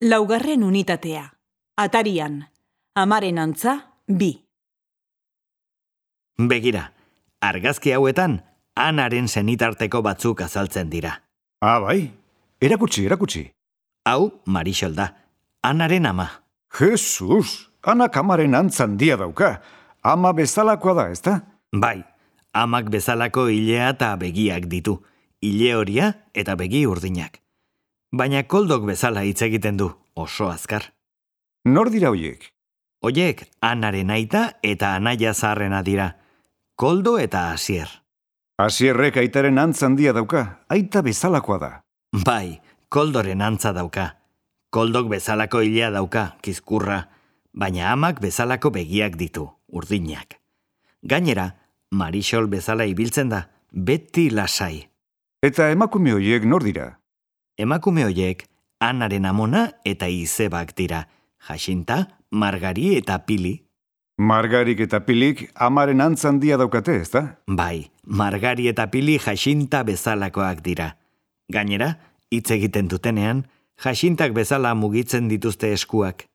Laugarren unitatea. Atarian. Amaren antza, bi. Begira, argazki hauetan, anaren zenitarteko batzuk azaltzen dira. Ah, bai. Erakutsi, erakutsi. Hau, Marixol da, anaren ama. Jesus, anak amaren antzan dia dauka. Ama bezalakoa da, ezta? Bai, amak bezalako ilea eta begiak ditu. Ile horia eta begi urdinak. Baina koldok bezala hitz egiten du, oso azkar. Nor dira hoiek? Oiek, anaren aita eta anaia zaharrena dira. Koldo eta hasier. Asierrek aitaren antzan dia dauka. Aita bezalakoa da. Bai, koldoren antza dauka. Koldok bezalako ilea dauka, kizkurra, baina amak bezalako begiak ditu, urdinak. Gainera, Marisol bezala ibiltzen da, beti lasai. Eta emakume hoiek nor dira? Emakume hoiek, anaren amona eta izebak dira, jasinta, margari eta pili. Margarik eta pilik amaren antzan dia daukate, ezta? Bai, margari eta pili jasinta bezalakoak dira. Gainera, hitz egiten dutenean, jasintak bezala mugitzen dituzte eskuak.